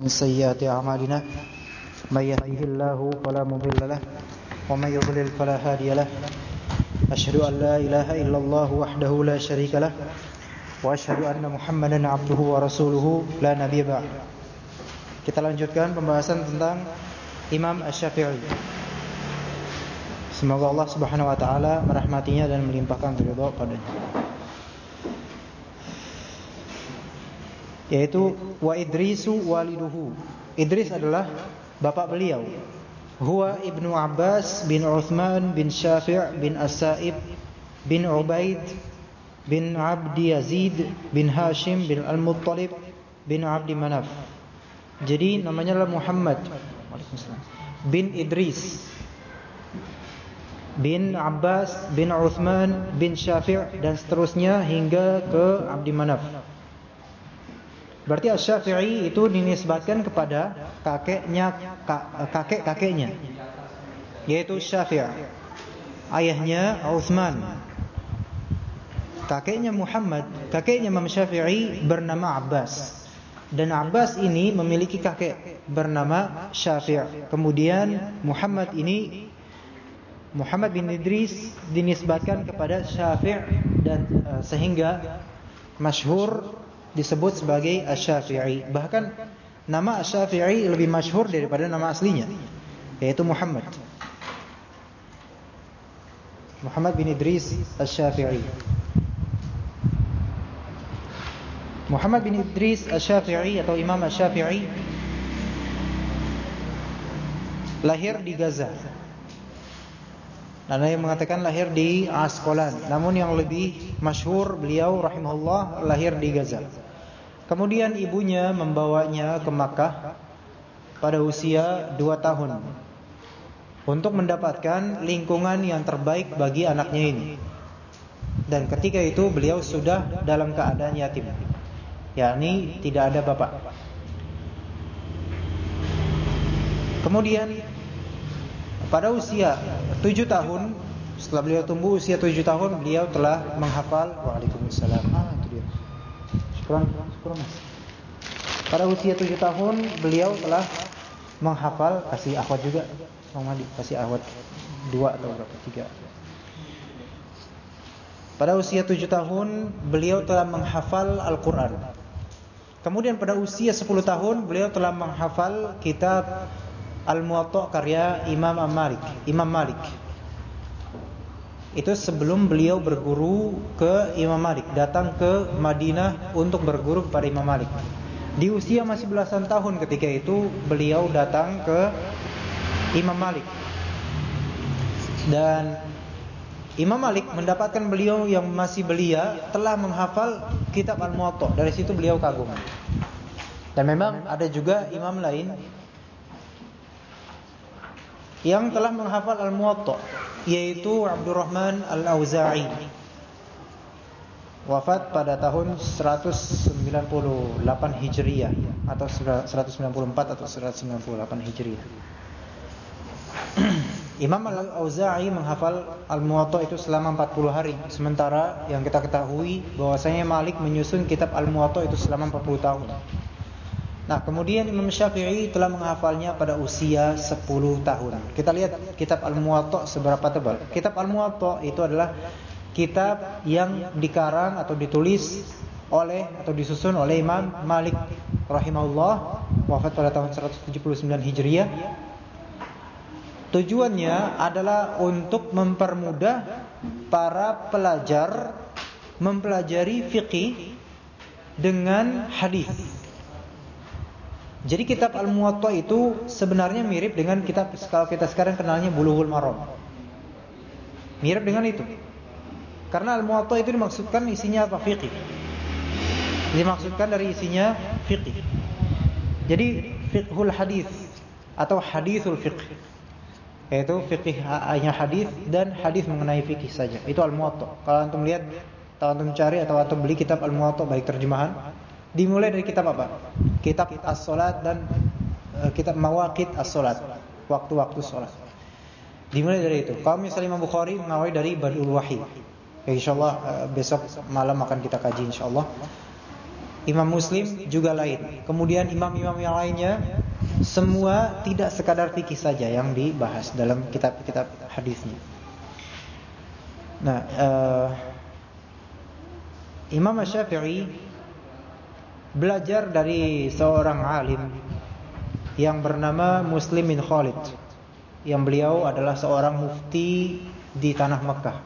من سيئات أعمالنا من يهده الله فلا مضل له ومن يضلل فلا هادي له أشهد أن لا إله إلا الله وحده لا شريك له وأشهد أن محمدا عبده ورسوله لا نبي بعد Kita lanjutkan pembahasan tentang Imam Ash-Shafi'i. Semoga Allah Subhanahu wa taala merahmatinya dan melimpahkan Ridho padanya. Yaitu wa Idrisu waliduhu. Idris adalah bapak beliau. Huwa ibnu Abbas bin Uthman bin Syafi' bin As-Sa'ib bin Ubaid bin Abdi Yazid bin Hashim bin Al-Muttalib bin Abdi Manaf. Jadi namanya adalah Muhammad bin Idris bin Abbas bin Uthman bin Syafi' dan seterusnya hingga ke Abdi Manaf. Berarti Asy-Syafi'i itu dinisbatkan kepada kakeknya kakek-kakeknya yaitu Syafi'. Ayahnya Utsman. Kakeknya Muhammad, kakeknya Imam Syafi'i bernama Abbas. Dan Abbas ini memiliki kakek bernama Syafi'. Kemudian Muhammad ini Muhammad bin Idris dinisbatkan kepada Syafi' dan uh, sehingga masyhur disebut sebagai Asy-Syafi'i. Bahkan nama Asy-Syafi'i lebih masyhur daripada nama aslinya, yaitu Muhammad. Muhammad bin Idris Asy-Syafi'i. Muhammad bin Idris Asy-Syafi'i atau Imam Asy-Syafi'i lahir di Gaza. Ada yang mengatakan lahir di Asqalan. Namun yang lebih masyhur beliau rahimahullah lahir di Gaza. Kemudian ibunya membawanya ke Makkah pada usia 2 tahun untuk mendapatkan lingkungan yang terbaik bagi anaknya ini. Dan ketika itu beliau sudah dalam keadaan yatim. yakni tidak ada bapak. Kemudian pada usia 7 tahun setelah beliau tumbuh usia 7 tahun beliau telah menghafal Waalaikumsalam. Ah itu dia. Syukran, syukran Mas. Pada usia 7 tahun beliau telah menghafal kasih akhwat juga. Bang Madi kasih akhwat 2 atau berapa? 3. Pada usia 7 tahun beliau telah menghafal Al-Qur'an. Kemudian pada usia 10 tahun beliau telah menghafal kitab Al-Muwatta karya Imam Malik, Imam Malik. Itu sebelum beliau berguru ke Imam Malik, datang ke Madinah untuk berguru kepada Imam Malik. Di usia masih belasan tahun ketika itu beliau datang ke Imam Malik. Dan Imam Malik mendapatkan beliau yang masih belia telah menghafal kitab Al-Muwatta. Dari situ beliau kagum. Dan memang ada juga imam lain yang telah menghafal Al-Muwatta yaitu Abdurrahman Al-Auza'i. Wafat pada tahun 198 Hijriah atau 194 atau 198 Hijriah. Imam Al-Auza'i menghafal Al-Muwatta itu selama 40 hari. Sementara yang kita ketahui bahwasanya Malik menyusun kitab Al-Muwatta itu selama 40 tahun Nah, kemudian Imam Syafi'i telah menghafalnya pada usia 10 tahun. Kita lihat kitab Al-Muwatta seberapa tebal. Kitab Al-Muwatta itu adalah kitab yang dikarang atau ditulis oleh atau disusun oleh Imam Malik rahimahullah wafat pada tahun 179 Hijriah. Tujuannya adalah untuk mempermudah para pelajar mempelajari fikih dengan hadis. Jadi kitab Al-Muwatta itu sebenarnya mirip dengan kitab kalau kita sekarang kenalnya Bulughul Maram. Mirip dengan itu. Karena Al-Muwatta itu dimaksudkan isinya apa? Fiqih. Dimaksudkan dari isinya fiqih. Jadi fiqhul hadis atau hadithul fiqh. Yaitu fiqih hanya hadis dan hadis mengenai fikih saja. Itu Al-Muwatta. Kalau antum lihat, atau antum cari atau antum beli kitab Al-Muwatta baik terjemahan Dimulai dari kitab apa? Kitab As-Salat dan uh, kitab Mawaqit As-Salat, waktu-waktu salat. Dimulai dari itu. Misalnya Imam Bukhari mengawali dari Badul Wahyi. Ya insyaallah uh, besok malam akan kita kaji insyaallah. Imam Muslim juga lain. Kemudian imam-imam yang lainnya semua tidak sekadar fikih saja yang dibahas dalam kitab-kitab hadisnya. Nah, uh, Imam Syafi'i belajar dari seorang alim yang bernama Muslim bin Khalid. Yang beliau adalah seorang mufti di tanah Mekah.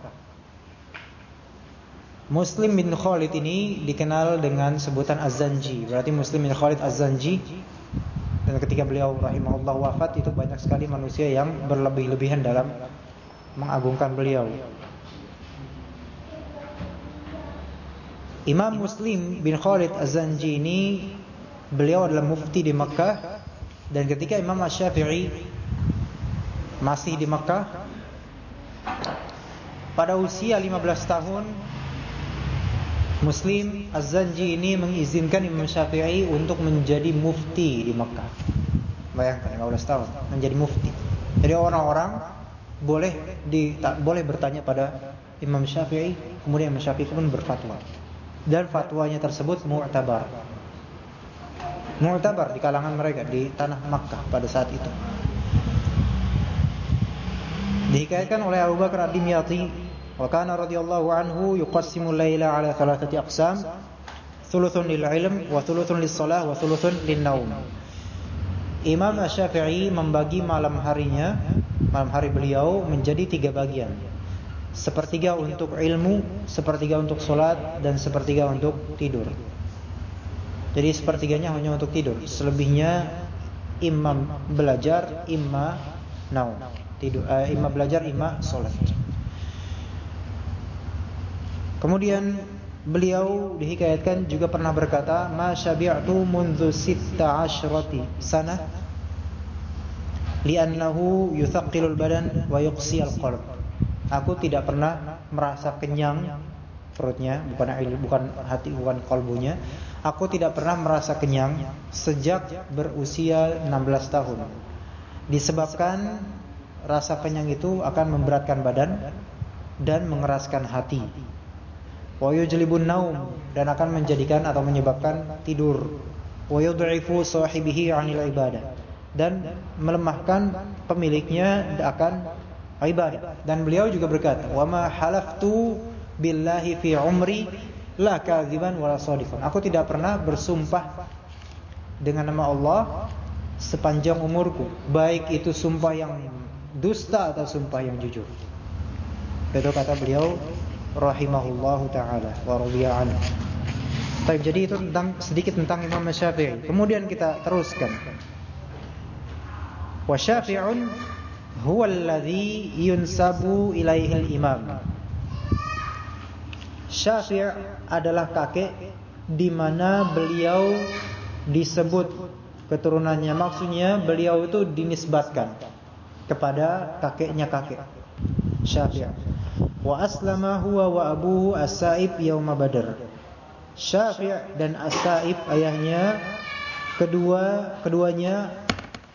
Muslim bin Khalid ini dikenal dengan sebutan Az-Zanji. Berarti Muslim bin Khalid Az-Zanji dan ketika beliau rahimahullah wafat itu banyak sekali manusia yang berlebih-lebihan dalam mengagungkan beliau. Imam Muslim bin Khalid Az-Zanji ini beliau adalah mufti di Mekah dan ketika Imam Asy-Syafi'i masih di Mekah pada usia 15 tahun Muslim Az-Zanji ini mengizinkan Imam Syafi'i untuk menjadi mufti di Mekah. Bayangkan 15 tahun menjadi mufti. Jadi orang-orang boleh di boleh bertanya pada Imam Syafi'i, kemudian Imam Syafi'i pun berfatwa dan fatwanya tersebut mu'tabar. Mu'tabar di kalangan mereka di tanah Makkah pada saat itu. Dikaitkan oleh Abu Bakar Ad-Dimyati wa kana radhiyallahu anhu yuqassimu al-laila ala thalathati aqsam thuluthun lil ilm wa thuluthun lis salah wa thuluthun lin naum. Imam Asy-Syafi'i membagi malam harinya, malam hari beliau menjadi tiga bagian. Sepertiga untuk ilmu Sepertiga untuk sholat Dan sepertiga untuk tidur. Jadi sepertiganya hanya untuk tidur. Selebihnya Imam belajar Imam naum. Tidur, uh, Imam belajar Imam sholat. Kemudian beliau dihikayatkan juga pernah berkata, "Ma syabi'tu mundu sitta asyrati sanah li'annahu yuthaqqilul badan wa yuqsiyal qalb." Aku tidak pernah merasa kenyang perutnya, bukan bukan hati, bukan kalbunya. Aku tidak pernah merasa kenyang sejak berusia 16 tahun. Disebabkan rasa kenyang itu akan memberatkan badan dan mengeraskan hati wa yujlibun naum dan akan menjadikan atau menyebabkan tidur wa yud'ifu sahibihi 'anil ibadah dan melemahkan pemiliknya akan ibadah dan beliau juga berkata wa ma halaftu billahi fi umri la kadziban wala shadiqan aku tidak pernah bersumpah dengan nama Allah sepanjang umurku baik itu sumpah yang dusta atau sumpah yang jujur itu kata beliau rahimahullahu taala wa radhiya anhu. Baik, jadi itu tentang sedikit tentang Imam Syafi'i. Kemudian kita teruskan. Wa Syafi'un huwa alladhi yunsabu ilaihi al-imam. Syafi' adalah kakek di mana beliau disebut keturunannya. Maksudnya beliau itu dinisbatkan kepada kakeknya kakek. Syafi' wa aslama huwa wa abuhu as-sa'ib yauma badr Syafi' dan as-sa'ib ayahnya kedua keduanya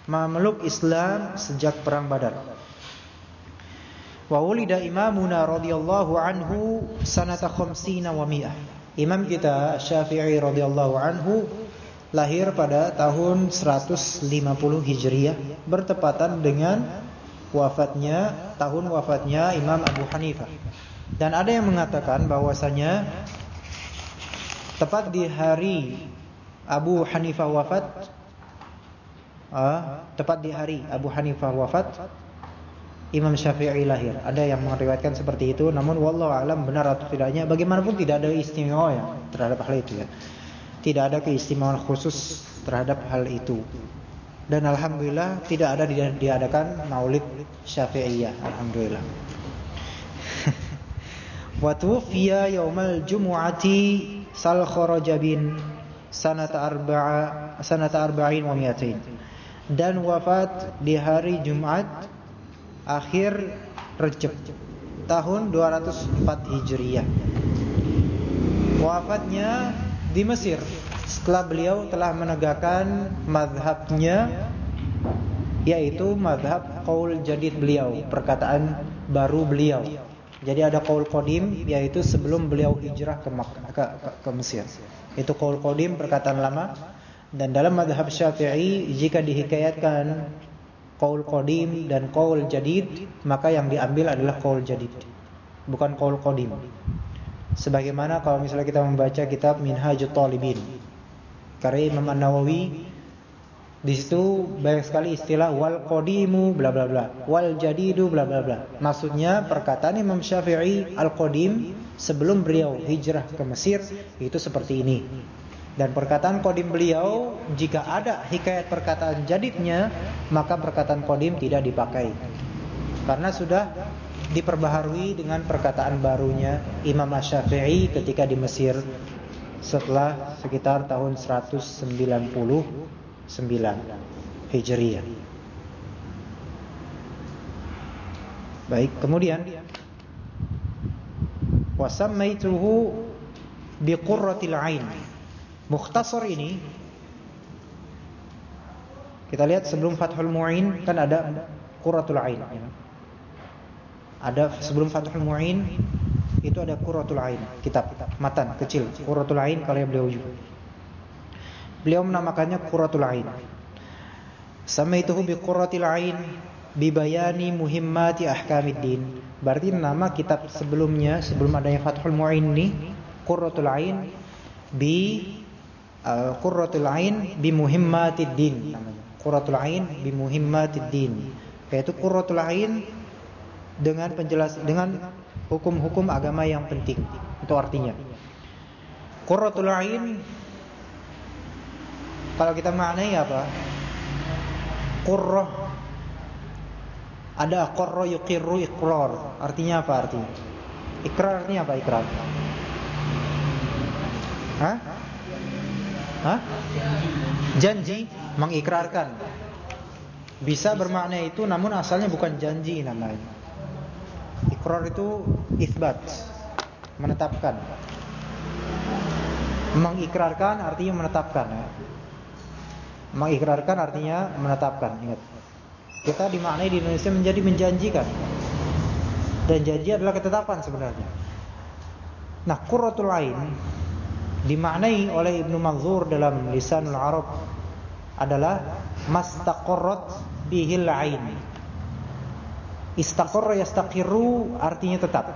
memeluk Islam sejak perang Badar wa ulida imamuna radhiyallahu anhu sanata khamsina wa mi'ah Imam kita Syafi'i radhiyallahu anhu lahir pada tahun 150 Hijriah bertepatan dengan wafatnya tahun wafatnya Imam Abu Hanifah. Dan ada yang mengatakan bahwasanya tepat di hari Abu Hanifah wafat uh, tepat di hari Abu Hanifah wafat Imam Syafi'i lahir. Ada yang meriwayatkan seperti itu, namun wallahu alam benar atau tidaknya bagaimanapun tidak ada istimewa ya terhadap hal itu ya. Tidak ada keistimewaan khusus terhadap hal itu. Dan alhamdulillah tidak ada diadakan maulid Syafi'iyah, alhamdulillah. Wa tufiya yaumal jumu'ati sal kharaja bin sanata arba'a sanata arba'in wa mi'atain. Dan wafat di hari Jumat akhir Rejab tahun 204 Hijriah. Wafatnya di Mesir. Setelah beliau telah menegakkan madhabnya yaitu madhab qaul jadid beliau perkataan baru beliau. Jadi ada qaul qadim yaitu sebelum beliau hijrah ke ke, ke, ke Mesir. Itu qaul qadim perkataan lama dan dalam madhab Syafi'i jika dihikayatkan qaul qadim dan qaul jadid maka yang diambil adalah qaul jadid bukan qaul qadim. Sebagaimana kalau misalnya kita membaca kitab Minhajut Talibin karya Imam An-Nawawi di situ banyak sekali istilah wal qadimu bla bla bla, wal jadidu bla bla bla. Maksudnya perkataan Imam Syafi'i al-qadim sebelum beliau hijrah ke Mesir itu seperti ini. Dan perkataan qadim beliau jika ada hikayat perkataan jadidnya, maka perkataan qadim tidak dipakai. Karena sudah diperbaharui dengan perkataan barunya Imam Syafi'i ketika di Mesir setelah sekitar tahun 190 9 Hijriah. Baik, kemudian wasammaituhu biqurratil ain. Mukhtasar ini kita lihat sebelum Fathul Mu'in kan ada Qurratul Ain. Ada sebelum Fathul Mu'in itu ada Qurratul Ain, kitab matan kecil. Qurratul Ain karya beliau juga. Beliau menamakannya Qurratul Ain. Samaituhu bi Qurratil Ain bi bayani muhimmati ahkamiddin. Berarti nama kitab sebelumnya sebelum adanya Fathul Mu'in ini Qurratul Ain bi uh, Qurratul Ain bi muhimmatid din namanya. Qurratul Ain bi muhimmatid din. Yaitu Qurratul Ain dengan penjelas dengan hukum-hukum agama yang penting. Itu artinya. Qurratul Ain kalau kita maknai apa? Qurrah ada qarra yuqirru iqrar. Artinya apa artinya? Ikrar artinya apa ikrar? Hah? Hah? Janji mengikrarkan. Bisa bermakna itu namun asalnya bukan janji namanya. Ikrar itu isbat, menetapkan. Mengikrarkan artinya menetapkan ya. Mengikrarkan artinya menetapkan. Ingat. Kita dimaknai di Indonesia menjadi menjanjikan. Dan janji adalah ketetapan sebenarnya. Nah, qurratul ain dimaknai oleh Ibnu Manzur dalam Lisanul Arab adalah mastaqarrat bihil ain. Istaqarra yastaqirru artinya tetap.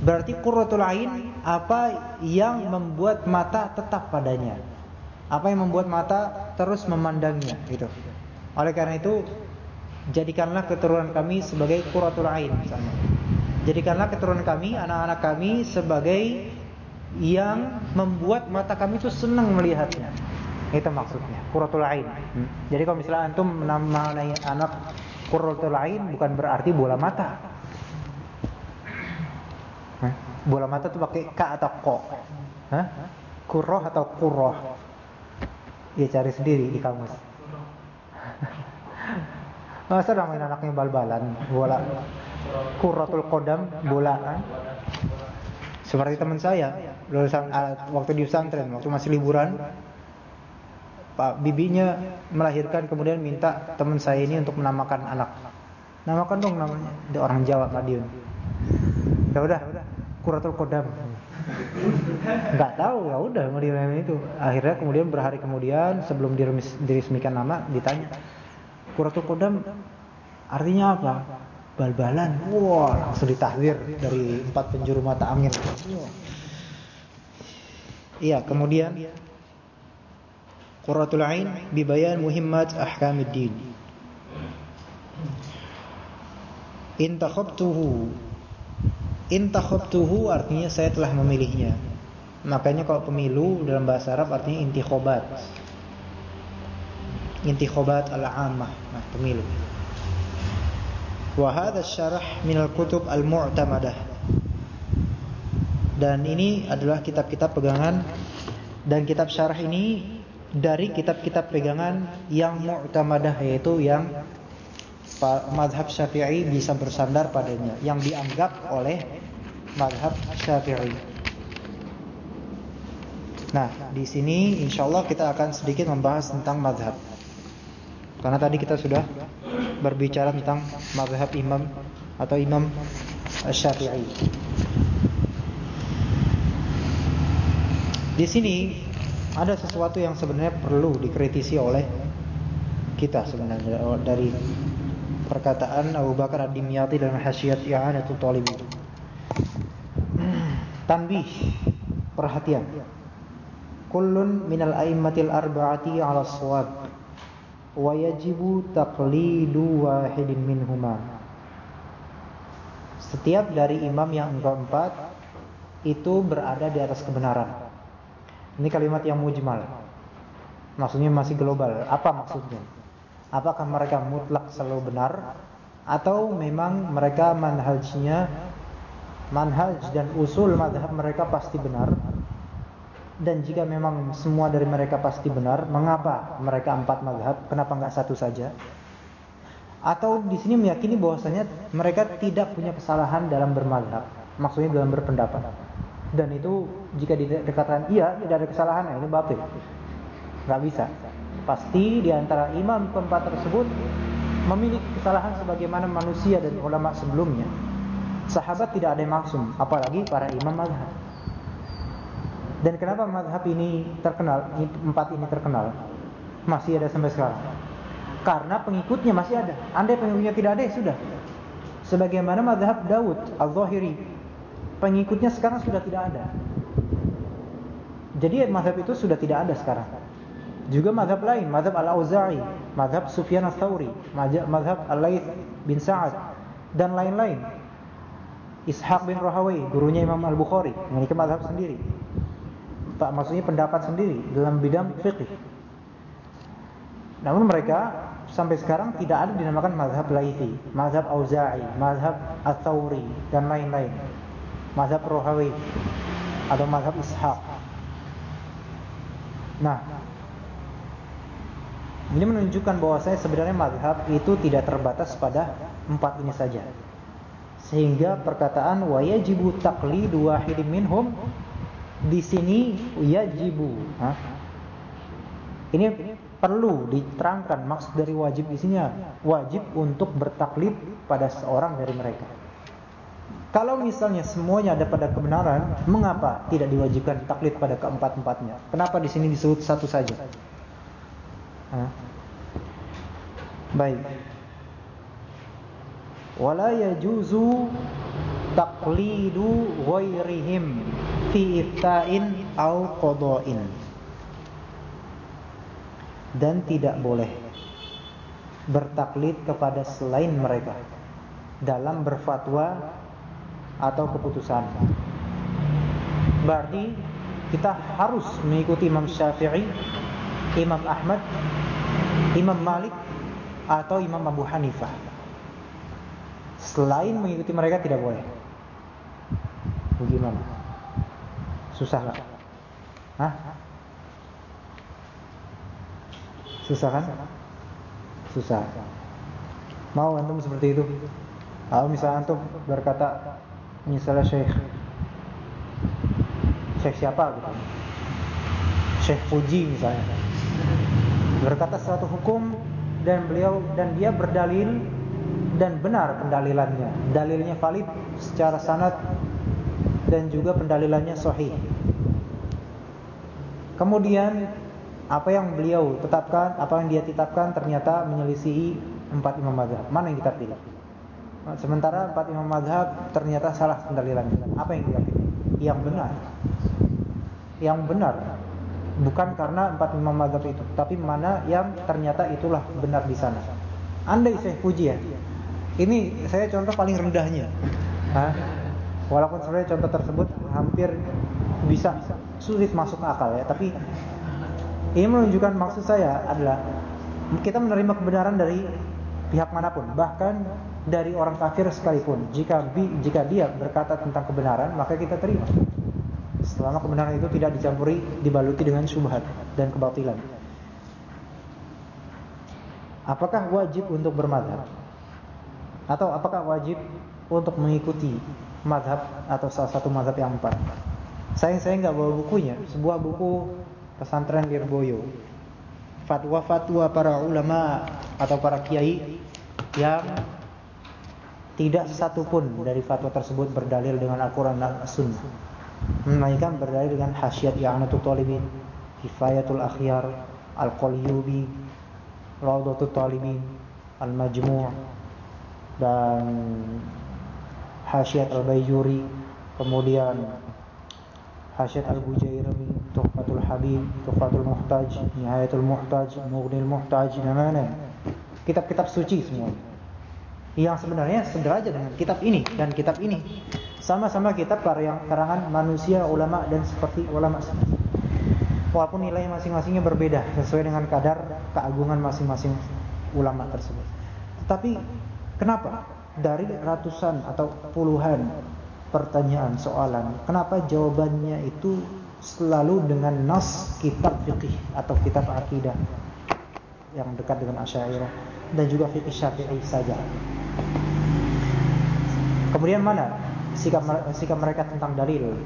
Berarti qurratul ain apa yang membuat mata tetap padanya. Apa yang membuat mata terus memandangnya gitu. Oleh karena itu jadikanlah keturunan kami sebagai qurratul ain. Jadikanlah keturunan kami, anak-anak kami sebagai yang membuat mata kami itu senang melihatnya. Itu maksudnya, qurratul ain. Hmm. Jadi kalau misalnya antum menamai anak qurratul ain bukan berarti bola mata. Hah? Bola mata itu pakai ka atau ko. Hah? Kurroh atau kurroh. Ya cari sendiri di kamus. Masa namain anaknya bal-balan, bola. Kuratul kodam, bola? Seperti teman saya, lulusan ah, waktu di pesantren, waktu masih liburan, Pak bibinya melahirkan kemudian minta teman saya ini untuk menamakan anak. Namakan dong namanya. Dia orang Jawa, Madiun. Ya udah, Kuratul Kodam. Enggak tahu ya udah dinamain itu. Akhirnya kemudian berhari kemudian sebelum diresmikan nama ditanya Kuratul Kodam artinya apa? Bal-balan. Wah, langsung ditahwir dari empat penjuru mata angin. Iya, kemudian Qurratul Ain bibayan muhimmat ahkamiddin. In takhabtuhu Intakhabtuhu artinya saya telah memilihnya. Makanya kalau pemilu dalam bahasa Arab artinya intikhobat. Intikhobat al-ammah, nah pemilu. Wa hadha syarah min al-kutub al-mu'tamadah. Dan ini adalah kitab-kitab pegangan. Dan kitab syarah ini dari kitab-kitab pegangan yang mu'tamadah yaitu yang madhab syafi'i bisa bersandar padanya. Yang dianggap oleh madhab syafi'i. Nah di sini insyaallah kita akan sedikit membahas tentang madhab. Karena tadi kita sudah berbicara tentang madhab imam atau imam syafi'i Di sini ada sesuatu yang sebenarnya perlu dikritisi oleh kita sebenarnya dari perkataan Abu Bakar Ad-Dimyati dalam Hasyiat I'anatul Talibin. Tanbih, perhatian. Kullun minal a'immatil arba'ati 'ala shawab wa yajibu taqlidu wahidin minhuma. Setiap dari imam yang keempat itu berada di atas kebenaran. Ini kalimat yang mujmal. Maksudnya masih global. Apa maksudnya? Apakah mereka mutlak selalu benar atau memang mereka manhajnya manhaj dan usul madhab mereka pasti benar? Dan jika memang semua dari mereka pasti benar, mengapa mereka empat madhab? Kenapa enggak satu saja? Atau di sini meyakini bahwasanya mereka tidak punya kesalahan dalam bermadhab, maksudnya dalam berpendapat dan itu jika dikatakan iya tidak ada kesalahan ini batil. Nggak bisa. Pasti di antara imam keempat tersebut memiliki kesalahan sebagaimana manusia dan ulama sebelumnya. Sahabat tidak ada yang maksum apalagi para imam mazhab dan kenapa mazhab ini terkenal empat ini terkenal? Masih ada sampai sekarang. Karena pengikutnya masih ada. Andai pengikutnya tidak ada ya sudah. Sebagaimana mazhab Daud al-Zahiri pengikutnya sekarang sudah tidak ada. Jadi mazhab itu sudah tidak ada sekarang. Juga mazhab lain, mazhab Al-Auza'i, mazhab Sufyan Ats-Tsauri, mazhab Al-Laits bin Sa'ad dan lain-lain. Ishaq bin Rahawi, gurunya Imam Al-Bukhari, memiliki mazhab sendiri. Pak maksudnya pendapat sendiri dalam bidang fikih. Namun mereka sampai sekarang tidak ada dinamakan mazhab Laitsi, mazhab Auza'i, mazhab Ats-Tsauri dan lain-lain mazhab Rohawi atau mazhab Ishaq. Nah, ini menunjukkan bahwa saya sebenarnya mazhab itu tidak terbatas pada empat ini saja. Sehingga perkataan wajibu taqlidu wahidin minhum di sini yajibu. Ini perlu diterangkan maksud dari wajib di sini wajib untuk bertaklid pada seorang dari mereka. Kalau misalnya semuanya ada pada kebenaran, mengapa tidak diwajibkan taklid pada keempat-empatnya? Kenapa di sini disebut satu saja? Hah? Baik. Wala yajuzu taqlidu ghairihim fi ifta'in au qada'in. Dan tidak boleh bertaklid kepada selain mereka dalam berfatwa atau keputusan. Berarti kita harus mengikuti Imam Syafi'i, Imam Ahmad, Imam Malik atau Imam Abu Hanifah. Selain mengikuti mereka tidak boleh. Bagaimana? Susah nggak? Hah? Susah kan? Susah. Mau antum seperti itu? Kalau misalnya antum berkata misalnya Syekh. Syekh siapa gitu? Syekh Fuji misalnya. Berkata suatu hukum dan beliau dan dia berdalil dan benar pendalilannya. Dalilnya valid secara sanad dan juga pendalilannya sahih. Kemudian apa yang beliau tetapkan apa yang dia tetapkan ternyata menyelisihi empat imam mazhab. Mana yang kita pilih Sementara empat imam madhab ternyata salah pendalilannya. Apa yang dia pilih? Yang benar. Yang benar. Bukan karena empat imam madhab itu, tapi mana yang ternyata itulah benar di sana. Andai saya puji ya. Ini saya contoh paling rendahnya. Hah? Walaupun sebenarnya contoh tersebut hampir bisa sulit masuk akal ya, tapi ini menunjukkan maksud saya adalah kita menerima kebenaran dari pihak mana pun, bahkan dari orang kafir sekalipun. Jika jika dia berkata tentang kebenaran, maka kita terima. Selama kebenaran itu tidak dicampuri, dibaluti dengan syubhat dan kebatilan. Apakah wajib untuk bermadhab? Atau apakah wajib untuk mengikuti madhab atau salah satu madhab yang empat? Saya saya nggak bawa bukunya, sebuah buku pesantren Lirboyo. Fatwa-fatwa para ulama atau para kiai yang tidak satu pun dari fatwa tersebut berdalil dengan Al-Quran dan Sunnah. melainkan berdalil dengan Hasyiat Ya'natul Talibin, Kifayatul Akhyar, Al-Qalyubi, Rawdatul Talibin, Al-Majmu' dan Hasyiat Al-Bayyuri, kemudian Hasyiat Al-Bujairami, Tuhfatul Habib, Tuhfatul Muhtaj, Nihayatul Muhtaj, Mughnil Muhtaj, dan lain-lain. Kitab-kitab suci semua. Yang sebenarnya sederajat dengan kitab ini dan kitab ini. Sama-sama kitab karya karangan manusia, ulama dan seperti ulama semua. Walaupun nilai masing-masingnya berbeda sesuai dengan kadar keagungan masing-masing ulama tersebut. Tapi kenapa dari ratusan atau puluhan pertanyaan soalan, kenapa jawabannya itu selalu dengan nas kitab fikih atau kitab akidah yang dekat dengan Asy'ariyah dan juga fikih Syafi'i saja. Kemudian mana sikap sikap mereka tentang dalil?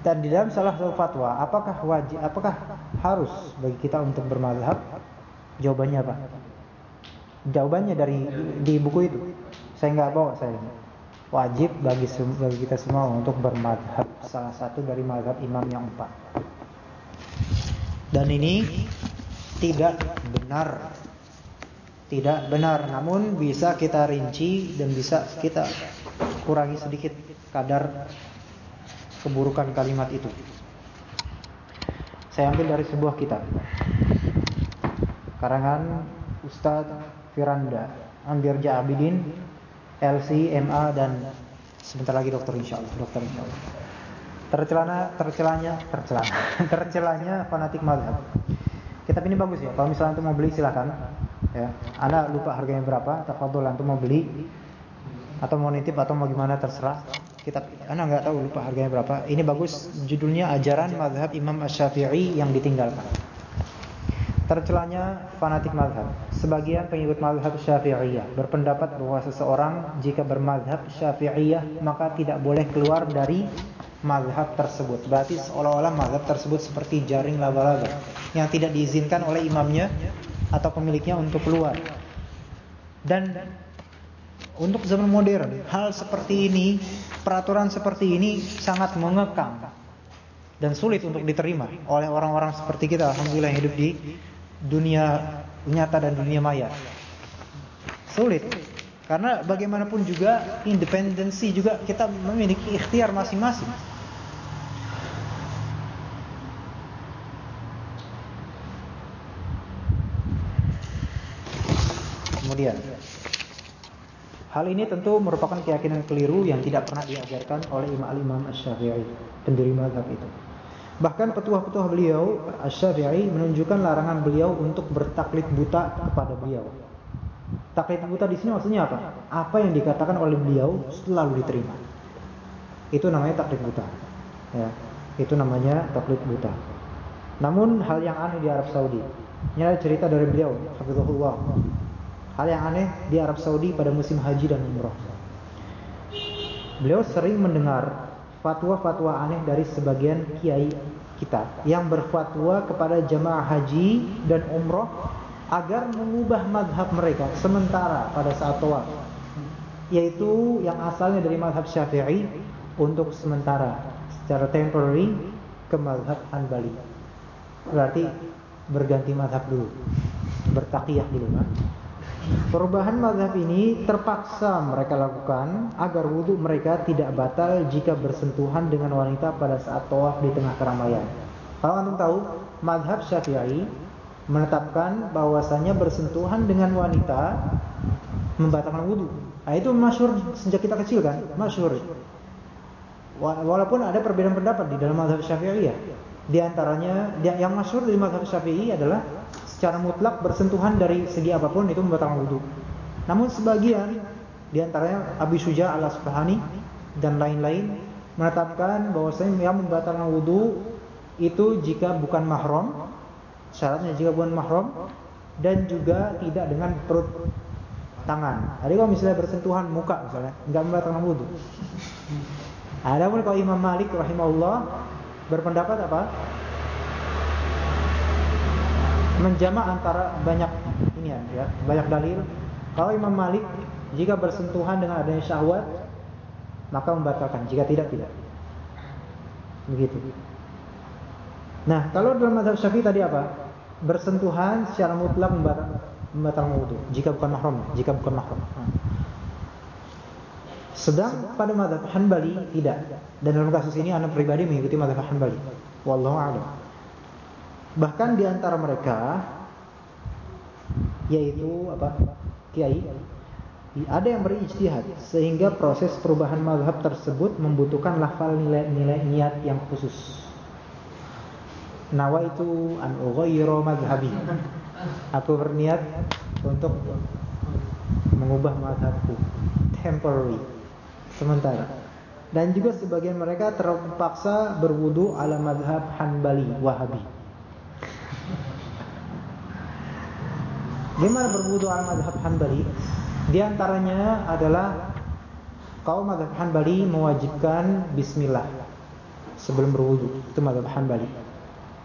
Dan di dalam salah satu fatwa, apakah wajib, apakah harus bagi kita untuk bermazhab? Jawabannya apa? Jawabannya dari di buku itu. Saya nggak bawa saya. Wajib bagi bagi kita semua untuk bermadhab salah satu dari mazhab imam yang empat. Dan ini tidak benar. Tidak benar, namun bisa kita rinci dan bisa kita kurangi sedikit kadar keburukan kalimat itu. Saya ambil dari sebuah kitab karangan Ustadz Firanda Ambirja Abidin LC, MA dan sebentar lagi dokter insya Allah dokter insya Allah tercelana tercelanya tercelana tercelanya fanatik madhab kitab ini bagus ya kalau misalnya untuk mau beli silakan ya anda lupa harganya berapa tafadhol untuk mau beli atau mau nitip atau mau gimana terserah kitab Anda nggak tahu lupa harganya berapa. Ini bagus judulnya Ajaran Mazhab Imam Asy-Syafi'i yang ditinggalkan. Tercelanya fanatik mazhab. Sebagian pengikut mazhab Syafi'iyah berpendapat bahwa seseorang jika bermazhab Syafi'iyah maka tidak boleh keluar dari mazhab tersebut. Berarti seolah-olah mazhab tersebut seperti jaring laba-laba yang tidak diizinkan oleh imamnya atau pemiliknya untuk keluar. Dan untuk zaman modern, hal seperti ini, peraturan seperti ini sangat mengekang dan sulit untuk diterima oleh orang-orang seperti kita alhamdulillah yang hidup di dunia nyata dan dunia maya. Sulit. Karena bagaimanapun juga independensi juga kita memiliki ikhtiar masing-masing. Kemudian Hal ini tentu merupakan keyakinan keliru yang tidak pernah diajarkan oleh Imam Imam Asy-Syafi'i, pendiri mazhab itu. Bahkan petuah-petuah beliau Asy-Syafi'i menunjukkan larangan beliau untuk bertaklid buta kepada beliau. Taklid buta di sini maksudnya apa? Apa yang dikatakan oleh beliau selalu diterima. Itu namanya taklid buta. Ya, itu namanya taklid buta. Namun hal yang aneh di Arab Saudi. Ini ada cerita dari beliau, Hafizahullah Hal yang aneh di Arab Saudi pada musim haji dan umroh. Beliau sering mendengar fatwa-fatwa aneh dari sebagian kiai kita yang berfatwa kepada jamaah haji dan umroh agar mengubah madhab mereka sementara pada saat tawaf. Yaitu yang asalnya dari madhab syafi'i untuk sementara. Secara temporary ke madhab hanbali. Berarti berganti madhab dulu. Bertakiyah dulu kan? Perubahan mazhab ini terpaksa mereka lakukan agar wudhu mereka tidak batal jika bersentuhan dengan wanita pada saat tawaf di tengah keramaian. Kalau anda tahu, mazhab Syafi'i menetapkan bahwasanya bersentuhan dengan wanita membatalkan wudhu. Nah, itu masyhur sejak kita kecil kan, masyhur. Walaupun ada perbedaan pendapat di dalam mazhab Syafi'i ya. Di antaranya yang masyhur di mazhab Syafi'i adalah secara mutlak bersentuhan dari segi apa pun itu membatalkan wudhu. Namun sebagian di antaranya Abi Suja al Asfahani dan lain-lain menetapkan bahwasanya yang membatalkan wudhu itu jika bukan mahram, syaratnya jika bukan mahram dan juga tidak dengan perut tangan. Jadi kalau misalnya bersentuhan muka misalnya, enggak wudhu. Adapun kalau Imam Malik rahimahullah berpendapat apa? menjamak antara banyak ini ya, banyak dalil. Kalau Imam Malik jika bersentuhan dengan adanya syahwat maka membatalkan, jika tidak tidak. Begitu. Nah, kalau dalam mazhab Syafi'i tadi apa? Bersentuhan secara mutlak membatalkan wudu jika bukan mahram, jika bukan mahram. Sedang pada mazhab Hanbali tidak. Dan dalam kasus ini anak pribadi mengikuti mazhab Hanbali. Wallahu a'lam. Bahkan di antara mereka yaitu apa? Kiai ada yang berijtihad sehingga proses perubahan mazhab tersebut membutuhkan lafal nilai-nilai niat yang khusus. Nawaitu an ughayyiru madhhabi. Aku berniat untuk mengubah mazhabku temporary sementara. Dan juga sebagian mereka terpaksa berwudu ala madhab Hanbali Wahabi. Gimana berwudu ala madhab Hanbali? Di antaranya adalah kaum madhab Hanbali mewajibkan Bismillah sebelum berwudu. Itu madhab Hanbali.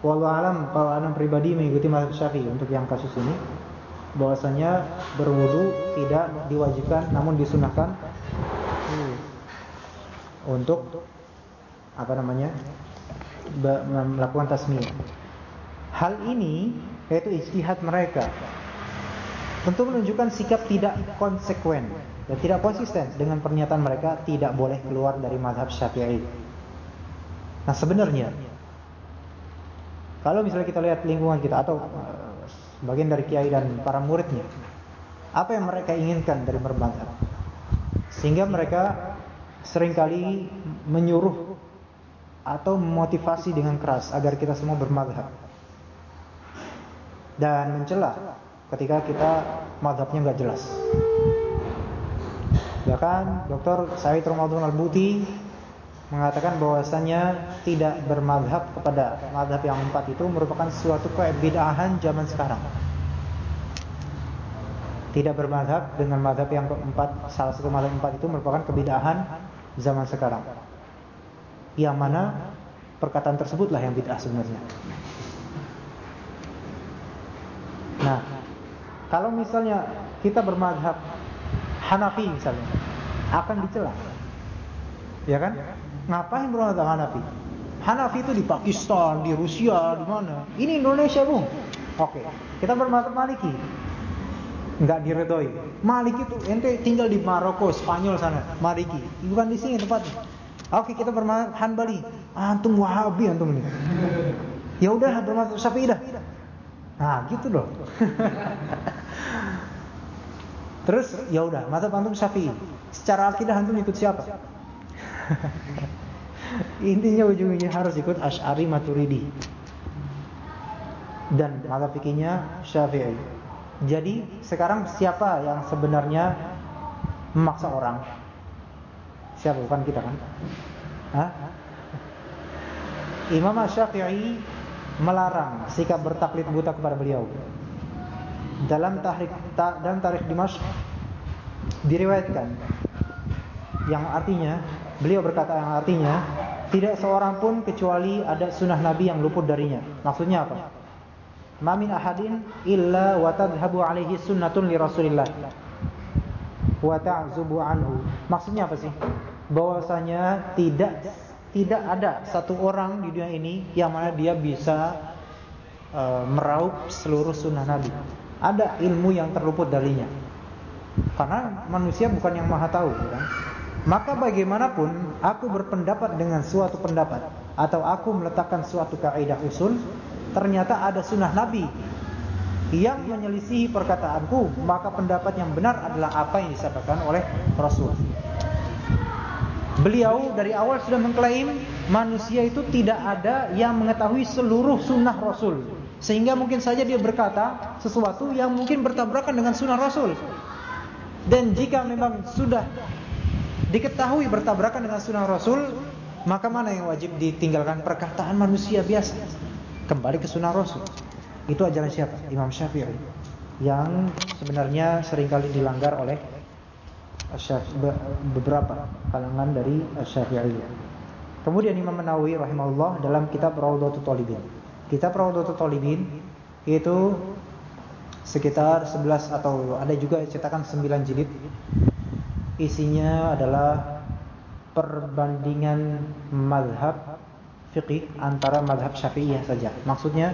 Wallahu alam kalau anak pribadi mengikuti madhab Syafi'i untuk yang kasus ini bahwasanya berwudu tidak diwajibkan namun disunahkan untuk apa namanya melakukan tasmiyah. Hal ini yaitu ijtihad mereka Tentu menunjukkan sikap tidak konsekuen dan tidak konsisten dengan pernyataan mereka tidak boleh keluar dari mazhab Syafi'i. Nah, sebenarnya kalau misalnya kita lihat lingkungan kita atau uh, bagian dari kiai dan para muridnya, apa yang mereka inginkan dari bermazhab? Sehingga mereka sering kali menyuruh atau memotivasi dengan keras agar kita semua bermadhab dan mencela ketika kita madhabnya nggak jelas. Ya kan, Dr. Said Ramadan Al-Buti mengatakan bahwasannya tidak bermadhab kepada madhab yang empat itu merupakan suatu kebidahan zaman sekarang. Tidak bermadhab dengan madhab yang keempat, salah satu madhab empat itu merupakan kebidahan zaman sekarang. Yang mana perkataan tersebutlah yang bid'ah sebenarnya. Nah, kalau misalnya kita bermadhab Hanafi misalnya, akan dicela. Ya kan? Ngapain bermadhab Hanafi? Hanafi itu di Pakistan, di Rusia, di mana? Ini Indonesia, Bung. Oke, kita bermadhab Maliki. Enggak diredoi. Maliki itu ente tinggal di Maroko, Spanyol sana, Maliki. Bukan di sini tempatnya. Oke, kita bermadhab Hanbali. Antum Wahabi antum ini. Ya udah bermadhab Syafi'i dah. Nah, gitu dong. Terus ya udah, mata antum Syafi'i. Secara akidah antum ikut siapa? Intinya ujungnya harus ikut Asy'ari Maturidi. Dan mata fikihnya Syafi'i. Jadi sekarang siapa yang sebenarnya memaksa orang? Siapa bukan kita kan? Hah? Imam Syafi'i melarang sikap bertaklid buta kepada beliau. Dalam tahrik ta, dalam tarikh Dimashq diriwayatkan yang artinya beliau berkata yang artinya tidak seorang pun kecuali ada sunnah Nabi yang luput darinya. Maksudnya apa? Mamin ahadin illa wa tadhhabu alaihi sunnatun li Rasulillah wa ta'zubu anhu. Maksudnya apa sih? Bahwasanya tidak tidak ada satu orang di dunia ini yang mana dia bisa uh, meraup seluruh sunnah Nabi. Ada ilmu yang terluput darinya. Karena manusia bukan yang maha tahu, kan? Maka bagaimanapun aku berpendapat dengan suatu pendapat atau aku meletakkan suatu kaidah usul, ternyata ada sunnah Nabi yang menyelisihi perkataanku, maka pendapat yang benar adalah apa yang disampaikan oleh Rasul. Beliau dari awal sudah mengklaim manusia itu tidak ada yang mengetahui seluruh sunnah Rasul. Sehingga mungkin saja dia berkata sesuatu yang mungkin bertabrakan dengan sunnah Rasul. Dan jika memang sudah diketahui bertabrakan dengan sunnah Rasul, maka mana yang wajib ditinggalkan perkataan manusia biasa? Kembali ke sunnah Rasul. Itu ajaran siapa? Imam Syafi'i. Yang sebenarnya sering kali dilanggar oleh beberapa kalangan dari Syafi'iyah. Kemudian Imam Nawawi rahimahullah dalam kitab Raudhatul Talibin. Kitab Raudhatul Talibin itu sekitar 11 atau ada juga cetakan 9 jilid. Isinya adalah perbandingan mazhab fikih antara madhab syafi'iyah saja. Maksudnya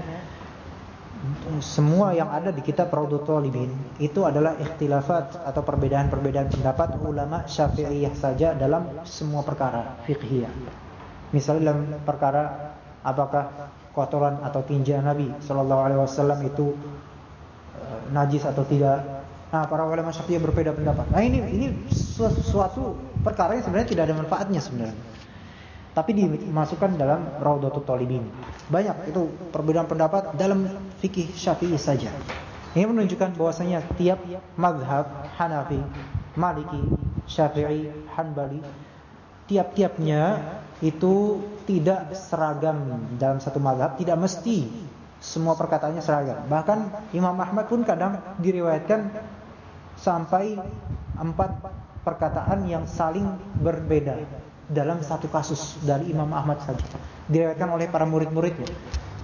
semua yang ada di kitab Raudhut Talibin itu adalah ikhtilafat atau perbedaan-perbedaan pendapat ulama syafi'iyah saja dalam semua perkara fiqhiyah. Misalnya dalam perkara apakah kotoran atau tinjauan Nabi Shallallahu Alaihi Wasallam itu uh, najis atau tidak. Nah, para ulama syafi'iyah berbeda pendapat. Nah, ini ini suatu perkara yang sebenarnya tidak ada manfaatnya sebenarnya tapi dimasukkan dalam Raudhatul Talibin. Banyak itu perbedaan pendapat dalam fikih Syafi'i saja. Ini menunjukkan bahwasanya tiap mazhab Hanafi, Maliki, Syafi'i, Hanbali tiap-tiapnya itu tidak seragam dalam satu mazhab, tidak mesti semua perkataannya seragam. Bahkan Imam Ahmad pun kadang diriwayatkan sampai empat perkataan yang saling berbeda dalam satu kasus dari Imam Ahmad saja. Diriwayatkan oleh para murid-muridnya.